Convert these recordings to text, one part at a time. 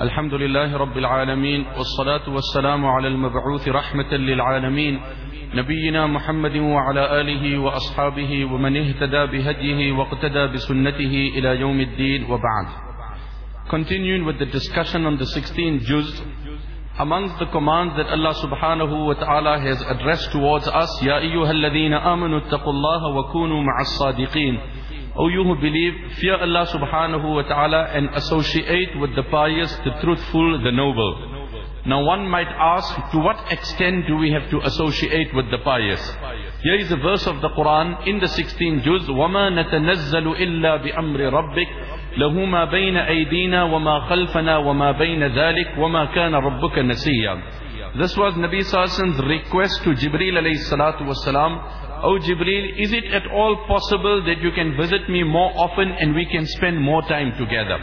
الحمد لله رب العالمين والصلاة والسلام على المبعوث رحمة للعالمين نبينا محمد وعلى آله وأصحابه ومن اهتدى بهديه واقتدى بسنته إلى يوم الدين وبعد. Continuing with the discussion on the 16 Jews Amongst the commands that Allah subhanahu wa ta'ala has addressed towards us يَا أَيُّهَا الَّذِينَ آمَنُوا اتَّقُوا اللَّهَ وَكُونُوا مَعَ الصَّادِقِينَ O you who believe, fear Allah subhanahu wa ta'ala and associate with the pious, the truthful, the noble. Now one might ask, to what extent do we have to associate with the pious? Here is a verse of the Quran in the 16th juz, وَمَا نَتَنَزَّلُ إِلَّا بِأَمْرِ رَبِّكَ له ما بين أيدينا وما خلفنا وما بين ذلك وما كان ربك نسيا This was Nabi Sallallahu request to Jibreel alayhi salatu wasalam. Oh Jibreel, is it at all possible that you can visit me more often and we can spend more time together?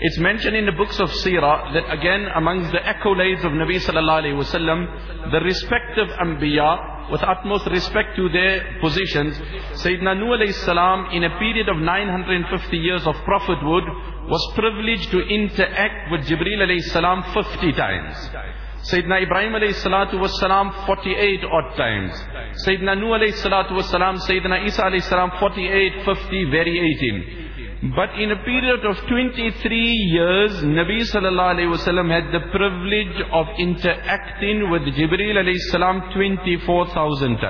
It's mentioned in the books of Sirah that again amongst the accolades of Nabi Sallallahu Alaihi Wasallam, the respective Anbiya, with utmost respect to their positions, Sayyidina Nuh alayhi salam in a period of 950 years of prophethood was privileged to interact with Jibreel alayhi salam 50 times. سیدنا ابراہیم علیہ سلاۃ وسلام فورٹی ایٹ آٹھ ٹائم سعید نو علیہ صلاح و سیدنا عیسیٰ علیہ السلام فورٹی ایٹ ففٹی ویری ایٹین بٹ ان پیریڈ آف ٹوئنٹی تھری ایئرز نبی صلی اللہ علیہ وسلم ہیڈ دا پرولیج آف انٹر ایکٹنگ ود جبریل علیہ السلام ٹوئنٹی فور تھاؤزنڈ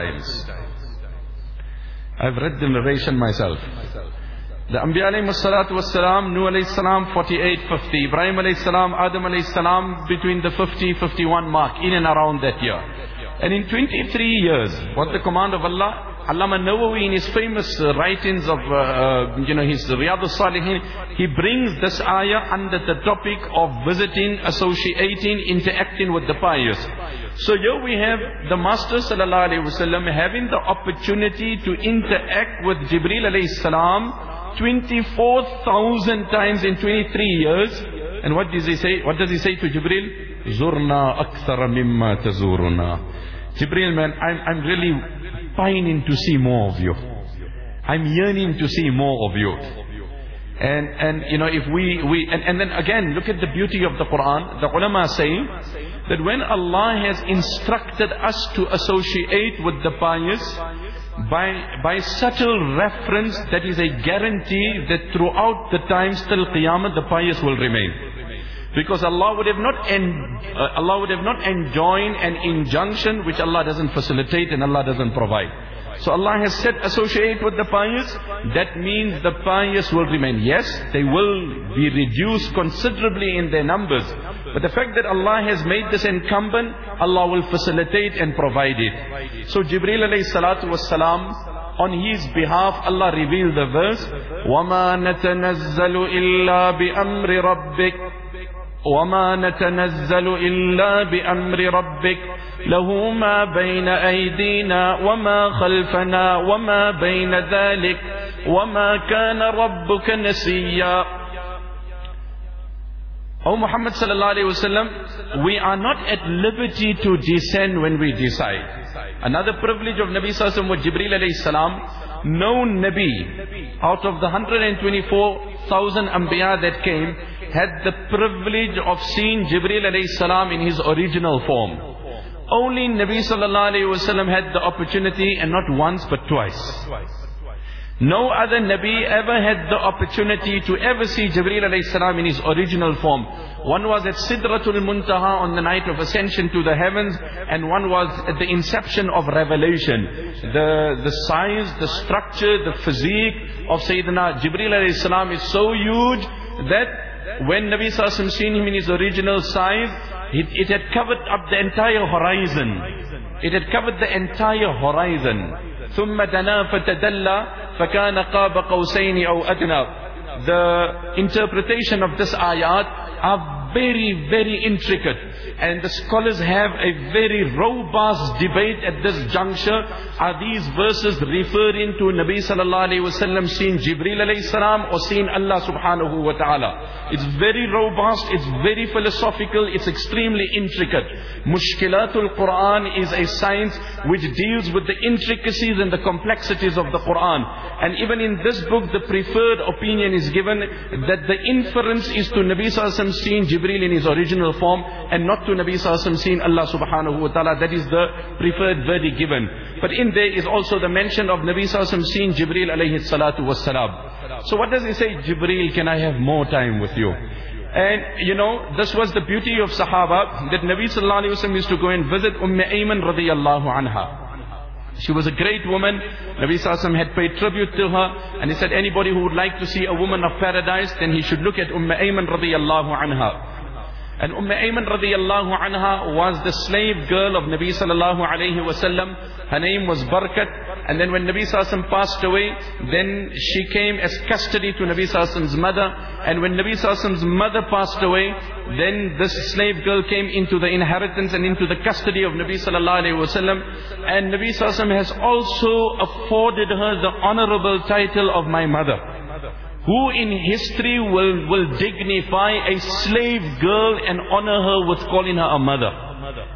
The Anbiya alayhi salatu was salam, Nuh alayhi salam 48, 50. Ibrahim alayhi salam, Adam alayhi salam between the 50, 51 mark, in and around that year. And in 23 years, what the command of Allah, Allama Nawawi in his famous uh, writings of, uh, uh, you know, his Riyadh Salihin, he brings this ayah under the topic of visiting, associating, interacting with the pious. So here we have the Master Sallallahu Alaihi Wasallam having the opportunity to interact with Jibreel Alayhi Salam 24,000 times in 23 years. And what does he say? What does he say to Jibreel? Zurna akthara mimma tazuruna. Jibreel man, I'm, I'm really pining to see more of you. I'm yearning to see more of you. And, and you know, if we, we and, and then again, look at the beauty of the Quran. The ulama say that when Allah has instructed us to associate with the pious, by, by subtle reference, that is a guarantee that throughout the time till Qiyamah, the pious will remain. Because Allah would have not en, uh, Allah would have not enjoined an injunction which Allah doesn't facilitate and Allah doesn't provide. So Allah has said associate with the pious. That means the pious will remain. Yes, they will be reduced considerably in their numbers. But the fact that Allah has made this incumbent, Allah will facilitate and provide it. So Jibreel alayhi salatu was salam, on his behalf, Allah revealed the verse, وَمَا نَتَنَزَّلُ إِلَّا بِأَمْرِ رَبِّكَ وما نتنزل إلا بأمر ربك له ما بين أيدينا وما خلفنا وما بين ذلك وما كان ربك نسيا O Muhammad sallallahu alayhi wasallam, we are not at liberty to descend when we decide. Another privilege of Nabi sallallahu alayhi with Jibreel alayhi salam, no Nabi out of the 124,000 Anbiya that came had the privilege of seeing Jibreel alayhi salam in his original form. Only Nabi sallallahu alayhi wasallam had the opportunity and not once but twice. No other Nabi ever had the opportunity to ever see Jibreel alayhi salam in his original form. One was at Sidratul Muntaha on the night of ascension to the heavens, and one was at the inception of revelation. The, the size, the structure, the physique of Sayyidina Jibreel alayhi salam is so huge that when Nabi Sallallahu seen him in his original size, it, it had covered up the entire horizon. It had covered the entire horizon. ثم دنا فتدلى فكان قاب قوسين أو أدنى The interpretation of this ayat very, very intricate. And the scholars have a very robust debate at this juncture. Are these verses referring to Nabi sallallahu alayhi wasallam seeing Jibreel alayhi salam or seeing Allah subhanahu wa ta'ala? It's very robust, it's very philosophical, it's extremely intricate. Mushkilatul Quran is a science which deals with the intricacies and the complexities of the Quran. And even in this book, the preferred opinion is given that the inference is to Nabi sallallahu alayhi wasallam seeing Jibreel Jibreel in his original form and not to Nabi Sallallahu seeing Allah subhanahu wa ta'ala. That is the preferred verdict given. But in there is also the mention of Nabi Sallallahu seeing Jibreel alayhi salatu was salam. So what does he say? Jibreel, can I have more time with you? And you know, this was the beauty of Sahaba, that Nabi Sallallahu Alaihi Wasallam used to go and visit Umm Ayman radiyallahu anha. She was a great woman. Nabi Sallallahu had paid tribute to her. And he said, anybody who would like to see a woman of paradise, then he should look at Umm Ayman radiyallahu anha. And Umm Ayman radiyallahu anha was the slave girl of Nabi sallallahu alayhi wasallam. Her name was Barkat. And then when Nabi sallallahu passed away, then she came as custody to Nabi sallallahu mother. And when Nabi sallallahu mother passed away, then this slave girl came into the inheritance and into the custody of Nabi sallallahu alayhi wasallam. And Nabi sallallahu has also afforded her the honorable title of my mother. Who in history will, will dignify a slave girl and honor her with calling her a mother?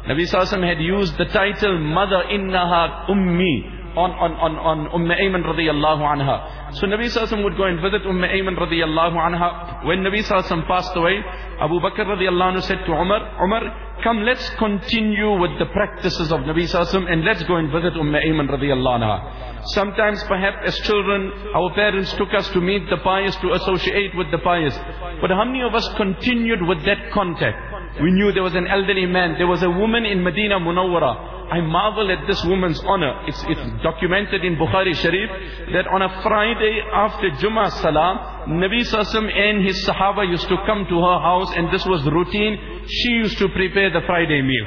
Nabi Sallallahu had used the title Mother Innaha Ummi on, on, on, on Umm Ayman radiyallahu anha. So Nabi Sallallahu would go and visit Umm Ayman radiyallahu anha. When Nabi Sallallahu passed away, Abu Bakr radiyallahu anhu said to Umar, Umar, come let's continue with the practices of Nabi Sallallahu and let's go and visit Umm Ayman radiyallahu anha. Sometimes perhaps as children, our parents took us to meet the pious, to associate with the pious. But how many of us continued with that contact? We knew there was an elderly man. There was a woman in Medina Munawwara. I marvel at this woman's honor. It's, it's documented in Bukhari Sharif that on a Friday after Jummah Salah, Nabi Sassam and his Sahaba used to come to her house and this was routine. She used to prepare the Friday meal.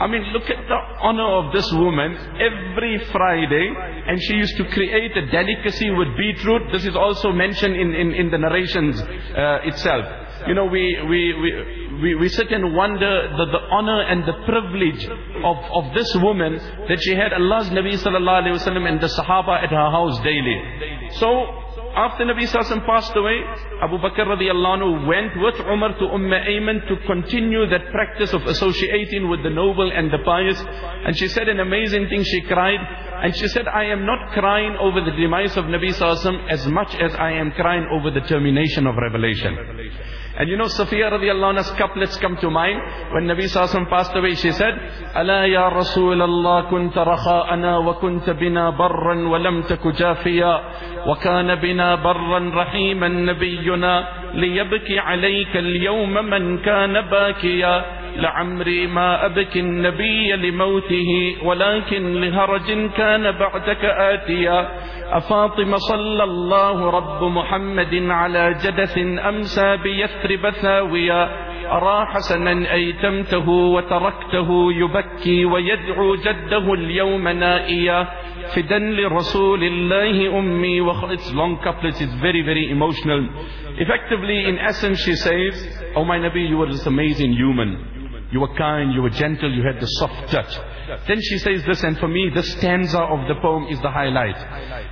I mean, look at the honor of this woman every Friday and she used to create a delicacy with beetroot. This is also mentioned in, in, in the narrations uh, itself. You know, we, we, we, we, we sit and wonder the, the honor and the privilege of, of this woman that she had Allah's Nabi sallallahu alayhi wasallam and the Sahaba at her house daily. So, after Nabi Sallallahu passed away, Abu Bakr radiallahu anhu went with Umar to Umm Ayman to continue that practice of associating with the noble and the pious. And she said an amazing thing, she cried. And she said, I am not crying over the demise of Nabi Sallallahu as much as I am crying over the termination of revelation. And you know, Safiya radiallahu anha's couplets come to mind. When Nabi Sallallahu passed away, she said, ألا يا رسول الله كنت رخاءنا وكنت بنا برا ولم تك جافيا وكان بنا برا رحيما نبينا ليبكي عليك اليوم من كان باكيا لعمري ما أبكي النبي لموته ولكن لهرج كان بعدك آتيا أفاطم صلى الله رب محمد على جدث أمسى بيثرب ثاويا أرى حسنا أيتمته وتركته يبكي ويدعو جده اليوم نائيا فدا لرسول الله أمي It's long couplets, it's very very emotional. Effectively, in essence, she says, Oh my Nabi, you were this amazing human. You were kind, you were gentle, you had the soft touch. Then she says this, and for me, this stanza of the poem is the highlight.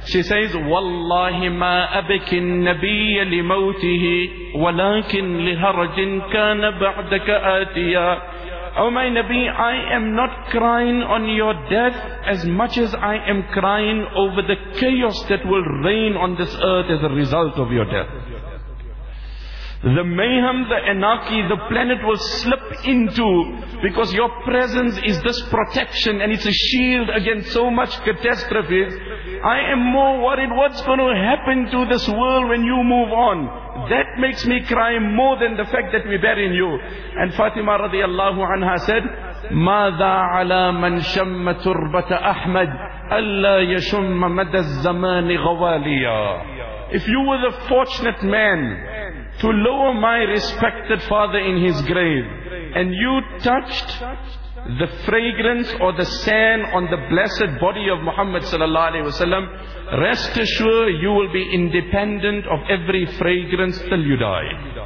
She says, وَاللَّهِ مَا أَبْكِ النَّبِيَّ لِمَوْتِهِ وَلَكِنْ لِهَرَجٍ كَانَ بَعْدَكَ آتِيًا Oh my Nabi, I am not crying on your death as much as I am crying over the chaos that will reign on this earth as a result of your death. The mayhem, the anarchy, the planet will slip into because your presence is this protection and it's a shield against so much catastrophes. I am more worried what's going to happen to this world when you move on. That makes me cry more than the fact that we bury you. And Fatima radiallahu anha said, ماذا على من شم تربة أحمد ألا يشم مدى الزمان غواليا If you were the fortunate man to lower my respected father in his grave and you touched the fragrance or the sand on the blessed body of Muhammad sallallahu alaihi wasallam, rest assured you will be independent of every fragrance till you die.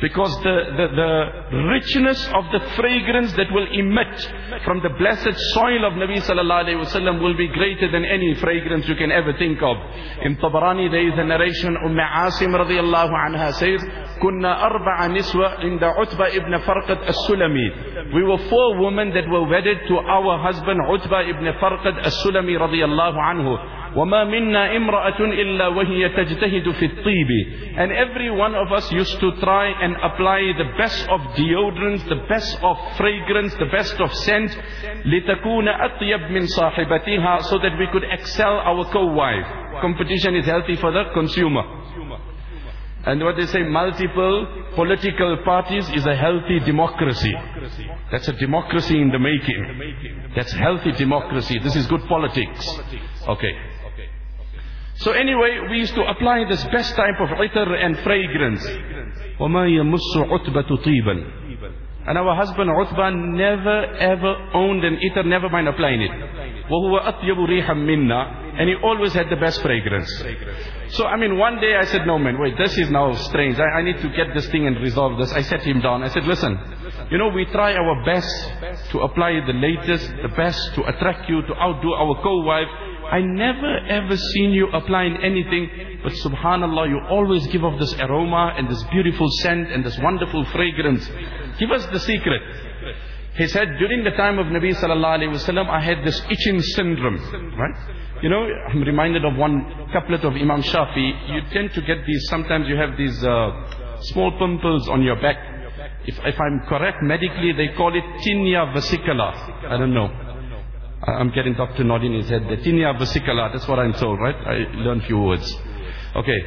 Because the, the, the richness of the fragrance that will emit from the blessed soil of Nabi sallallahu alayhi wasallam will be greater than any fragrance you can ever think of. In Tabarani there is a narration, Umm Asim radiyallahu anha says, Kunna arba'a niswa inda Utba ibn Farqad as-Sulami. We were four women that were wedded to our husband Utba ibn Farqad as-Sulami radiyallahu anhu. وَمَا مِنَّا إِمْرَأَةٌ إِلَّا وَهِيَ تَجْتَهِدُ فِي الطِّيبِ And every one of us used to try and apply the best of deodorants, the best of fragrance, the best of scent, لِتَكُونَ أَطْيَبْ مِنْ صَاحِبَتِهَا So that we could excel our co-wife. Competition is healthy for the consumer. And what they say, multiple political parties is a healthy democracy. That's a democracy in the making. That's healthy democracy. This is good politics. Okay. So anyway, we used to apply this best type of itar and fragrance. and our husband Uthba never ever owned an itar, never mind applying it. And he always had the best fragrance. So I mean, one day I said, no man, wait, this is now strange. I, I need to get this thing and resolve this. I sat him down. I said, listen, you know, we try our best to apply the latest, the best to attract you, to outdo our co-wife. I never ever seen you applying anything, but subhanallah, you always give off this aroma and this beautiful scent and this wonderful fragrance. Give us the secret. He said, during the time of Nabi sallallahu alayhi wasallam, I had this itching syndrome, right? You know, I'm reminded of one couplet of Imam Shafi. You tend to get these, sometimes you have these uh, small pimples on your back. If, if I'm correct, medically they call it tinea versicolor. I don't know. I'm getting Dr. nodding his head. The tinea versicolor, that's what I'm told, right? I learned few words. Okay.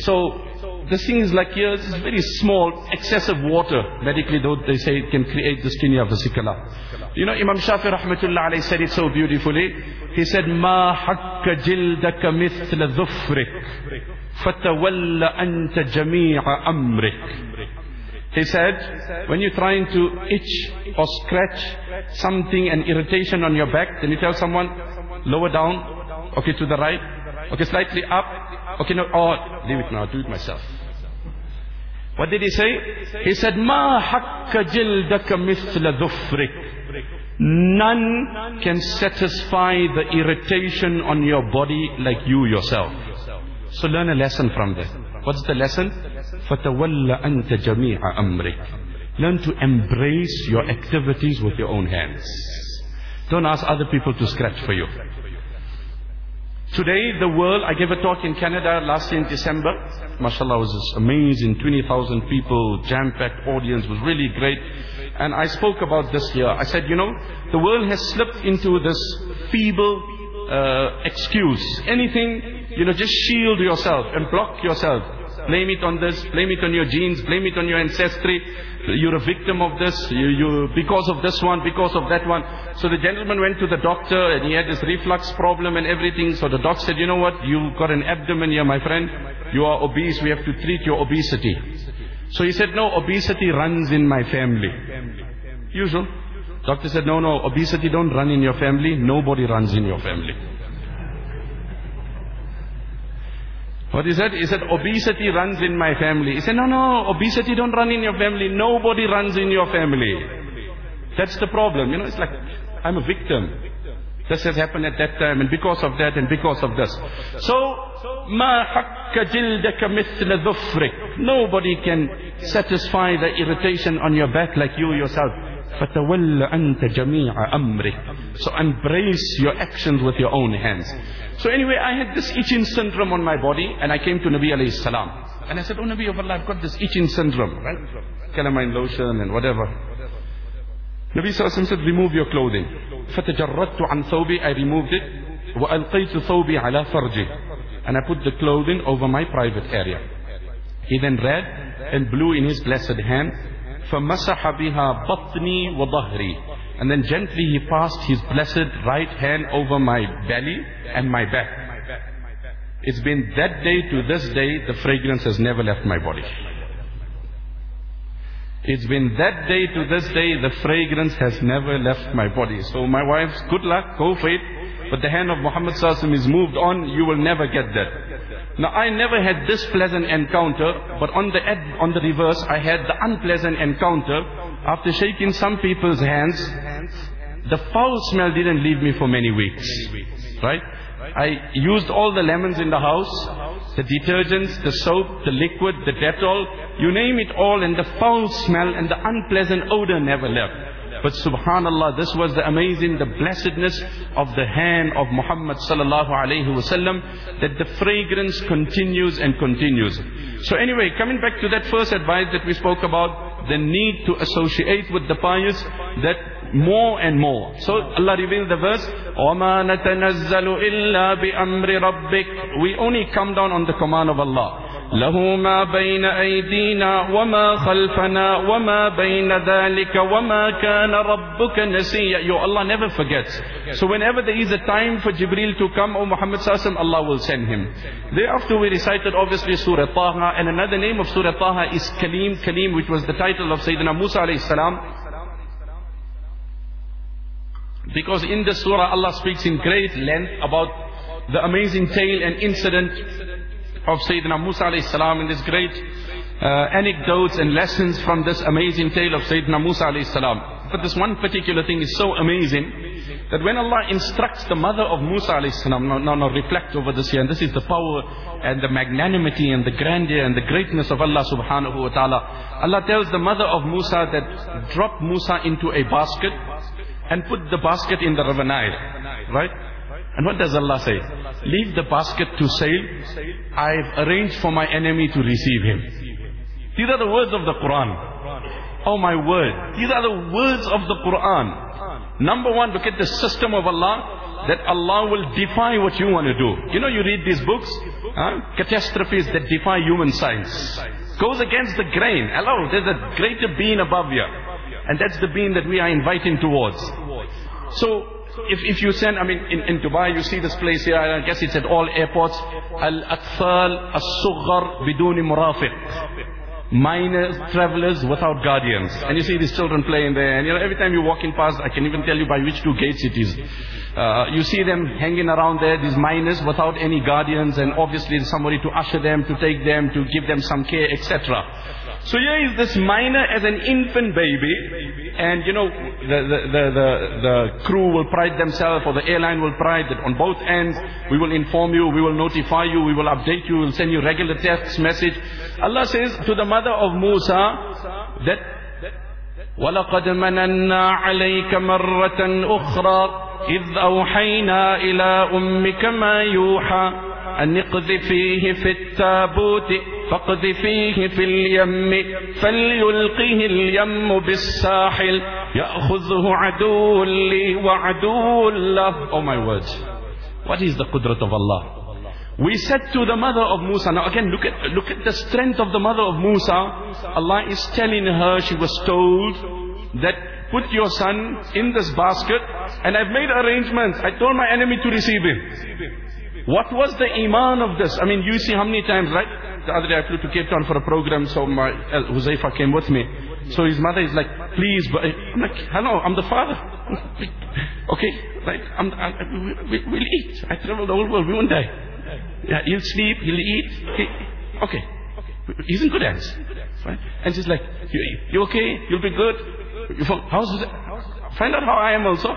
So, this thing is like here, it's very small, excessive water. Medically though, they say it can create this tinea versicolor. You know, Imam Shafi rahmatullah alayhi said it so beautifully. He said, ما حك جلدك مثل ظفرك فتول أنت جميع أمرك he said, when you're trying to itch or scratch something, an irritation on your back, then you tell someone, lower down, okay, to the right, okay, slightly up, okay, no, oh, leave it now, I'll do it myself. What did he say? He said, ما حك جلدك مثل ظفرك None can satisfy the irritation on your body like you yourself. So learn a lesson from that. What's the lesson? فَتَوَلَّ أَنْتَ جَمِيعَ أَمْرِكَ Learn to embrace your activities with your own hands. Don't ask other people to scratch for you. Today, the world, I gave a talk in Canada last year in December. MashaAllah, was amazing. 20,000 people, jam-packed audience, was really great. And I spoke about this here. I said, you know, the world has slipped into this feeble uh, excuse. Anything, you know, just shield yourself and block yourself. Blame it on this, blame it on your genes, blame it on your ancestry. You're a victim of this, you, you, because of this one, because of that one. So the gentleman went to the doctor and he had this reflux problem and everything. So the doctor said, you know what, you've got an abdomen here, my friend. You are obese, we have to treat your obesity. So he said, no, obesity runs in my family. Usual. Doctor said, no, no, obesity don't run in your family. Nobody runs in your family. What he said? He said, obesity runs in my family. He said, no, no, obesity don't run in your family. Nobody runs in your family. That's the problem. You know, it's like, I'm a victim. This has happened at that time and because of that and because of this. So, ما حك جلدك مثل ظفرك. Nobody can satisfy the irritation on your back like you yourself. فَتَوَلَّ أَنْتَ جَمِيعَ أَمْرِكَ So embrace your actions with your own hands. So anyway, I had this itching syndrome on my body and I came to Nabi alayhi salam. And I said, oh Nabi of Allah, I've got this itching syndrome, right? Calamine lotion and whatever. Nabi sallallahu said, remove your clothing. فَتَجَرَّدْتُ عَنْ ثَوْبِي I removed it. وَأَلْقَيْتُ ثَوْبِي عَلَى فَرْجِي And I put the clothing over my private area. He then read and blew in his blessed hand فَمَسَحَ بِهَا بَطْنِي وَظَهْرِي and then gently he passed his blessed right hand over my belly and my back. It's been that day to this day, the fragrance has never left my body. It's been that day to this day, the fragrance has never left my body. So my wife, good luck, go for it. But the hand of Muhammad Sallallahu is moved on, you will never get that. Now I never had this pleasant encounter, but on the on the reverse, I had the unpleasant encounter. After shaking some people's hands, the foul smell didn't leave me for many weeks. Right? I used all the lemons in the house, the detergents, the soap, the liquid, the Dettol, you name it all, and the foul smell and the unpleasant odor never left. But subhanallah, this was the amazing, the blessedness of the hand of Muhammad sallallahu alayhi wasallam, that the fragrance continues and continues. So anyway, coming back to that first advice that we spoke about, the need to associate with the pious, that more and more. So Allah revealed the verse, وَمَا نَتَنَزَّلُ إِلَّا بِأَمْرِ رَبِّكَ We only come down on the command of Allah. له ما بين أيدينا وما خلفنا وما بين ذلك وما كان ربك نسيا Your Allah never forgets. So whenever there is a time for Jibreel to come, O Muhammad Sallallahu Allah will send him. Thereafter we recited obviously Surah Taha and another name of Surah Taha is Kalim, Kalim which was the title of Sayyidina Musa alayhi salam. Because in the surah Allah speaks in great length about the amazing tale and incident of Sayyidina Musa alayhi salam in this great uh, anecdotes and lessons from this amazing tale of Sayyidina Musa alayhi salam. But this one particular thing is so amazing that when Allah instructs the mother of Musa alayhi salam, now, now, now reflect over this here, and this is the power and the magnanimity and the grandeur and the greatness of Allah subhanahu wa ta'ala. Allah tells the mother of Musa that drop Musa into a basket and put the basket in the river Nile. Right? And what does Allah say? Leave the basket to sail. I've arranged for my enemy to receive him. These are the words of the Quran. Oh my word. These are the words of the Quran. Number one, look at the system of Allah that Allah will defy what you want to do. You know, you read these books, huh? catastrophes that defy human science. Goes against the grain. Hello, there's a greater being above you. And that's the being that we are inviting towards. So, if, if you send, I mean, in, in Dubai, you see this place here, I guess it's at all airports, Al-Atfal Al-Sughar Biduni Murafiq. Minor travelers without guardians. And you see these children playing there, and you know, every time you walk in past, I can even tell you by which two gates it is. Uh, you see them hanging around there, these minors without any guardians, and obviously somebody to usher them, to take them, to give them some care, etc. So here is this minor as an infant baby, and you know, the, the, the, the, the crew will pride themselves, or the airline will pride that on both ends, we will inform you, we will notify you, we will update you, we will send you regular text message. Allah says to the mother of Musa, that, وَلَقَدْ مَنَنَّا عَلَيْكَ مَرَّةً أُخْرَى إِذْ أَوْحَيْنَا إِلَىٰ أُمِّكَ مَا يُوحَى أن اقذفيه في التابوت فاقذفيه في اليم فليلقه اليم بالساحل يأخذه عدو لي وعدو له Oh my words What is the qudrat of Allah We said to the mother of Musa, now again look at, look at the strength of the mother of Musa. Allah is telling her, she was told that put your son in this basket and I've made arrangements. I told my enemy to receive him. What was the iman of this? I mean, you see how many times, right? The other day I flew to Cape Town for a program, so my uh, Huzaifa came with me. So his mother is like, please, but I'm like, hello, I'm the father. okay, right? I'm, I'm, we, will eat. I travel the whole world, we won't die. Yeah, he'll sleep, he'll eat. He, okay. He's in good hands. Right? And she's like, you, you okay? You'll be good? How's it? Find out how I am also.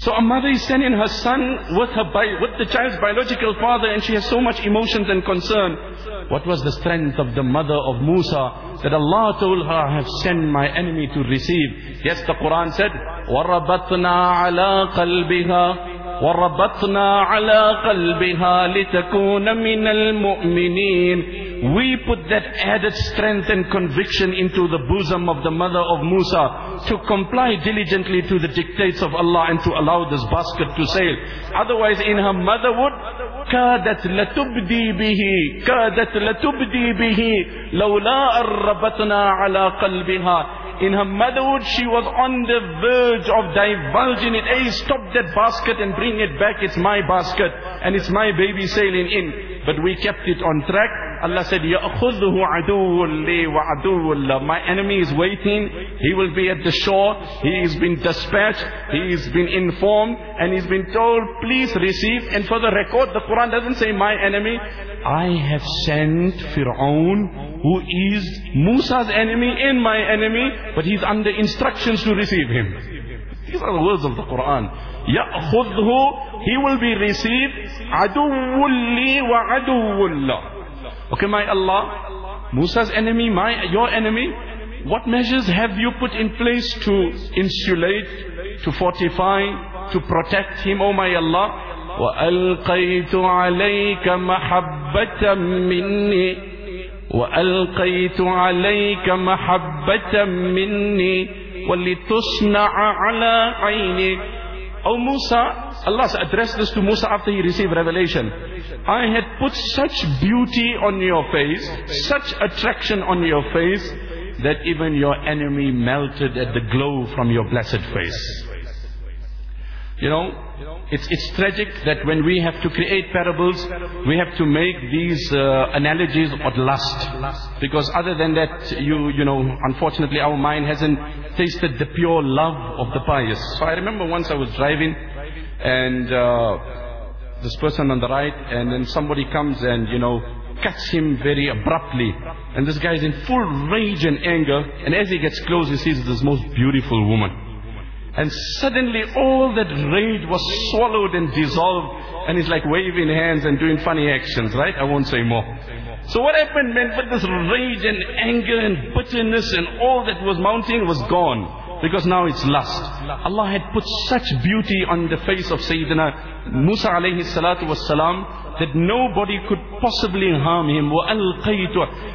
So a mother is sending her son with her with the child's biological father and she has so much emotions and concern. What was the strength of the mother of Musa that Allah told her, I have sent my enemy to receive. Yes, the Quran said, وَرَبَطْنَا عَلَىٰ قَلْبِهَا وربطنا على قلبها لتكون من المؤمنين we put that added strength and conviction into the bosom of the mother of Musa to comply diligently to the dictates of Allah and to allow this basket to sail. Otherwise in her motherhood, كادت لتبدي به كادت لتبدي به لولا أربتنا على قلبها in her motherhood, she was on the verge of divulging it. Hey, stop that basket and bring it back. It's my basket and it's my baby sailing in. But we kept it on track. Allah said, يَأْخُذُهُ عَدُوٌ لِي وَعَدُوٌ My enemy is waiting. He will be at the shore. He has been dispatched. He has been informed. And he's been told, please receive. And for the record, the Quran doesn't say my enemy. I have sent Fir'aun, who is Musa's enemy and my enemy, but he's under instructions to receive him. These are the words of the Quran. يَأْخُذْهُ He will be received. عَدُوٌ لِي وَعَدُوٌ لَهُ Okay, my Allah, Musa's enemy, my, your enemy? What measures have you put in place to insulate, to fortify, to protect him, O my Allah? وألقيت عليك محبة مني وألقيت عليك محبة مني ولتصنع على عيني O Musa, Allah addressed this to Musa after he received revelation. I had put such beauty on your face, such attraction on your face, that even your enemy melted at the glow from your blessed face. You know, it's, it's tragic that when we have to create parables, we have to make these uh, analogies of lust. Because other than that, you, you know, unfortunately our mind hasn't tasted the pure love of the pious. So I remember once I was driving and uh, this person on the right and then somebody comes and, you know, cuts him very abruptly. And this guy is in full rage and anger. And as he gets close, he sees this most beautiful woman. And suddenly all that rage was swallowed and dissolved. And he's like waving hands and doing funny actions, right? I won't say more. So what happened, man, but this rage and anger and bitterness and all that was mounting was gone. Because now it's lust. Allah had put such beauty on the face of Sayyidina Musa alayhi salatu was salam that nobody could possibly harm him.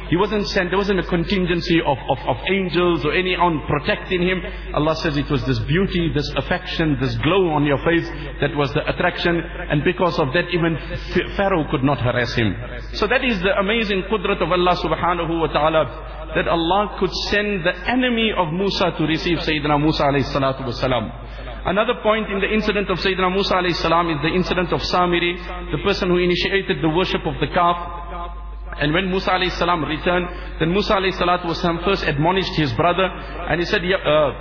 He wasn't sent, there wasn't a contingency of, of, of angels or anyone protecting him. Allah says it was this beauty, this affection, this glow on your face that was the attraction. And because of that, even Pharaoh could not harass him. So that is the amazing qudrat of Allah subhanahu wa ta'ala that Allah could send the enemy of Musa to receive Sayyidina Musa alayhi salatu wasalam. Another point in the incident of Sayyidina Musa alayhi is the incident of Samiri, the person who initiated the worship of the calf. And when Musa alayhi returned, then Musa alayhi salatu wasalam first admonished his brother and he said, uh,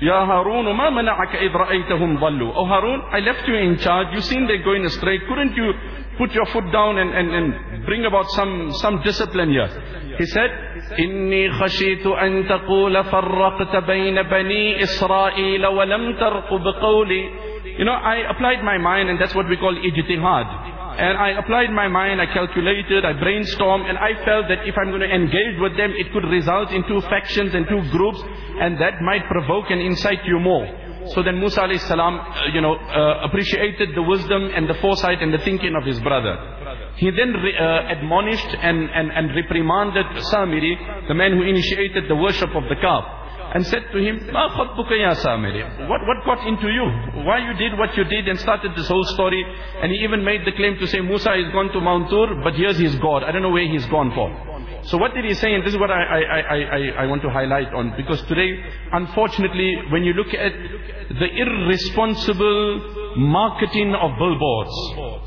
Ya Harun, ma mana'aka dhallu. Oh Harun, I left you in charge. You seen they're going astray. Couldn't you put your foot down and, and, and bring about some, some discipline here? He said, إني خشيت أن تقول فرقت بين بني إسرائيل ولم ترقب قولي. You know, I applied my mind and that's what we call ijtihad. And I applied my mind, I calculated, I brainstormed, and I felt that if I'm going to engage with them, it could result in two factions and two groups, and that might provoke and incite you more. So then Musa alayhi salam, uh, you know, uh, appreciated the wisdom and the foresight and the thinking of his brother. He then uh, admonished and, and, and reprimanded Samiri, the man who initiated the worship of the calf and said to him, Ma ya Samiri? What, what got into you? Why you did what you did and started this whole story? And he even made the claim to say, Musa is gone to Mount Tur, but here's his God. I don't know where he's gone for. So what did he say? And this is what I, I, I, I, want to highlight on. Because today, unfortunately, when you look at the irresponsible marketing of billboards,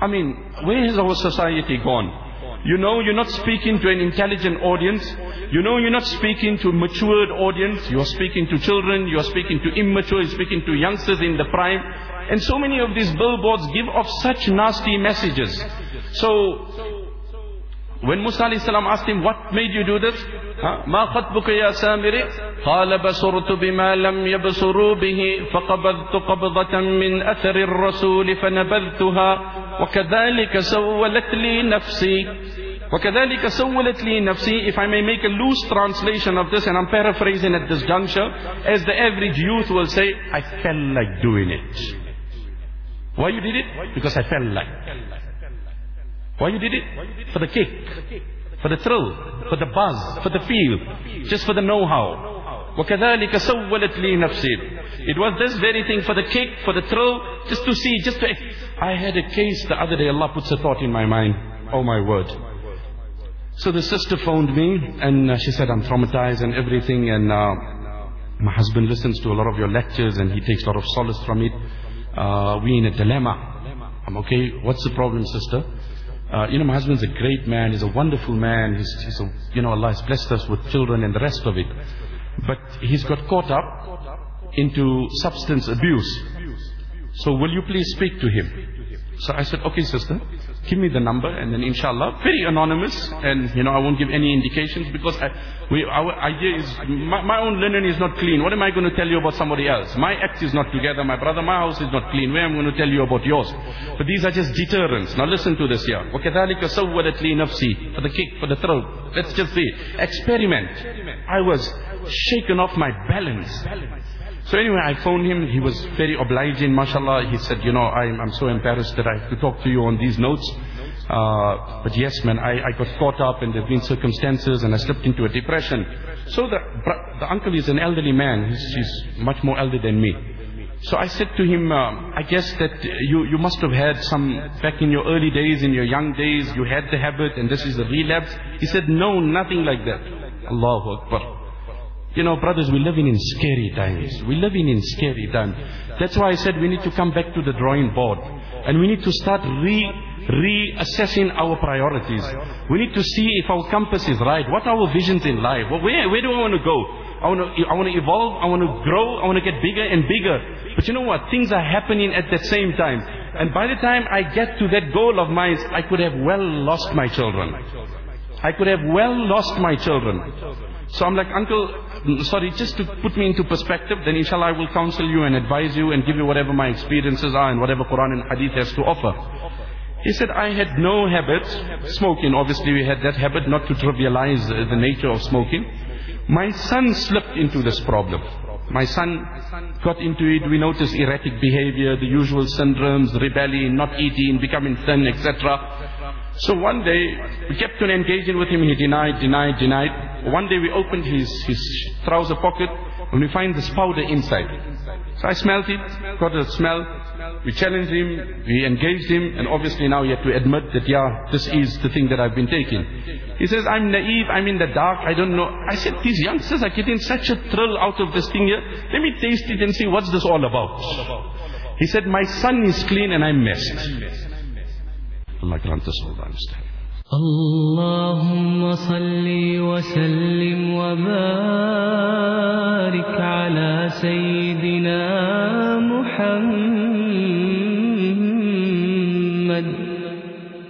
I mean, where has our society gone? You know you're not speaking to an intelligent audience. You know you're not speaking to a matured audience. You're speaking to children. You're speaking to immature. You're speaking to youngsters in the prime. And so many of these billboards give off such nasty messages. So, when Musa salam asked him, what made you do this? ما خطبك يا سامري قال بصرت بما لم يبصروا به فقبضت قبضة من أثر الرسول فنبذتها وكذلك سولت لي نفسي وكذلك سولت لي نفسي if I may make a loose translation of this and I'm paraphrasing at this juncture as the average youth will say I felt like doing it why you did it? because I felt like why you did it? for the kick for the thrill for the buzz for the feel just for the know-how وكذلك سولت لي نفسي it was this very thing for the kick for the thrill just to see just to I had a case the other day Allah puts a thought in my mind oh my word so the sister phoned me and uh, she said, I'm traumatized and everything and uh, my husband listens to a lot of your lectures and he takes a lot of solace from it. Uh, we in a dilemma. I'm okay, what's the problem sister? Uh, you know, my husband's a great man, he's a wonderful man, he's, he's a, you know, Allah has blessed us with children and the rest of it. But he's got caught up into substance abuse. So will you please speak to him? So I said, okay sister, give me the number and then inshallah, very anonymous and you know, I won't give any indications because I, we, our idea is, my, my own linen is not clean. What am I going to tell you about somebody else? My act is not together, my brother, my house is not clean. Where am I going to tell you about yours? But these are just deterrents. Now listen to this here. وَكَذَلِكَ سَوَّلَتْ لِي نَفْسِي For the kick, for the throat. Let's just say, experiment. I was shaken off my balance. So anyway, I phoned him. He was very obliging, mashallah. He said, you know, I'm, I'm so embarrassed that I have to talk to you on these notes. Uh, but yes, man, I, I got caught up and there have been circumstances and I slipped into a depression. So the, the uncle is an elderly man. He's, he's much more elder than me. So I said to him, uh, I guess that you, you must have had some, back in your early days, in your young days, you had the habit and this is a relapse. He said, no, nothing like that. Allahu Akbar. You know, brothers, we're living in scary times. We're living in scary times. That's why I said we need to come back to the drawing board. And we need to start re, reassessing our priorities. We need to see if our compass is right. What are our visions in life? Where, where do I want to go? I want to, I want to evolve. I want to grow. I want to get bigger and bigger. But you know what? Things are happening at the same time. And by the time I get to that goal of mine, I could have well lost my children. I could have well lost my children. So I'm like, Uncle, sorry, just to put me into perspective, then inshallah I will counsel you and advise you and give you whatever my experiences are and whatever Quran and Hadith has to offer. He said, I had no habit, smoking, obviously we had that habit not to trivialize uh, the nature of smoking. My son slipped into this problem. My son got into it, we noticed erratic behavior, the usual syndromes, rebelling, not eating, becoming thin, etc. So one day, we kept on engaging with him, and he denied, denied, denied. One day we opened his, his trouser pocket, and we find this powder inside. So I smelled it, got a smell, we challenged him, we engaged him, and obviously now he had to admit that, yeah, this is the thing that I've been taking. He says, I'm naive, I'm in the dark, I don't know. I said, these youngsters are getting such a thrill out of this thing here. Let me taste it and see what's this all about. He said, my son is clean and I'm messed. الله كرام تصعد على مستحيل. اللهم صل وسلم وبارك على سيدنا محمد.